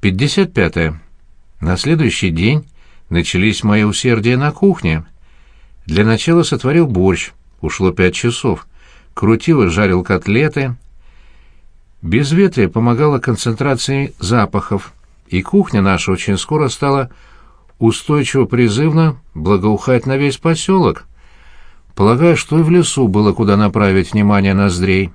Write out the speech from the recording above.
55. -е. На следующий день начались мои усердия на кухне. Для начала сотворил борщ, ушло пять часов. Крутил и жарил котлеты. Безветрие помогало концентрации запахов, и кухня наша очень скоро стала устойчиво призывно благоухать на весь поселок. Полагаю, что и в лесу было куда направить внимание ноздрей.